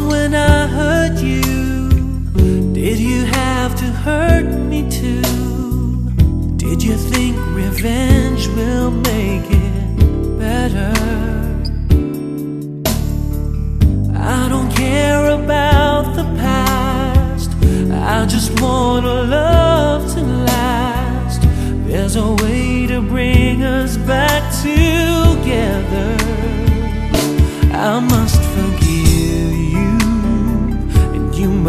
wrong when I hurt you? Did you have to hurt me too? Did you think revenge will make it better? I don't care about the past. I just want a love to last. There's a way to bring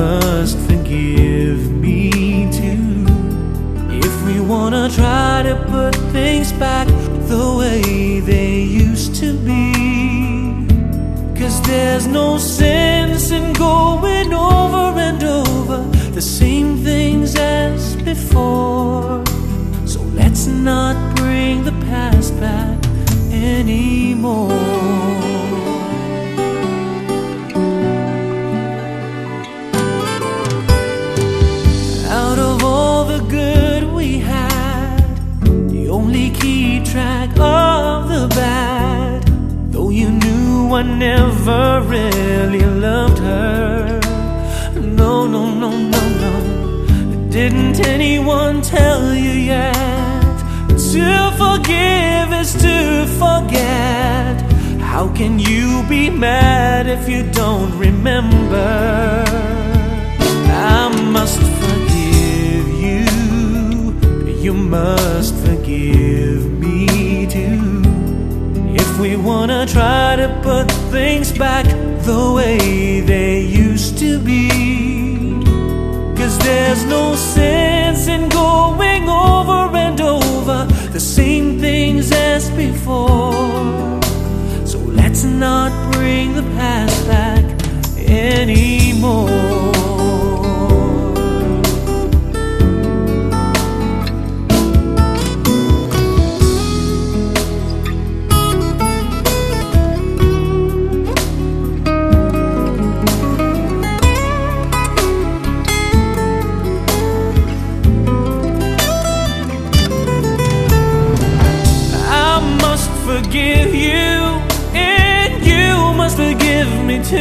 must forgive me too. If we wanna try to put things back the way they used to be. Cause there's no sense in going over and over the same things as before. So let's not bring the past back anymore. I never really loved her. No, no, no, no, no. Didn't anyone tell you yet? To forgive is to forget. How can you be mad if you don't remember? I must forgive you. You must forgive me too. If we wanna try to put things back the way they used to be. Cause there's no sense in going over and over the same things as before. So let's not bring the past back anymore. Forgive you, and you must forgive me too.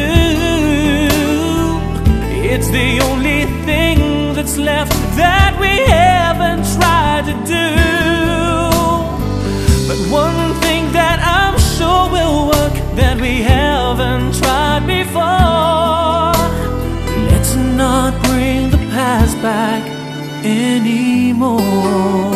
It's the only thing that's left that we haven't tried to do. But one thing that I'm sure will work that we haven't tried before. Let's not bring the past back anymore.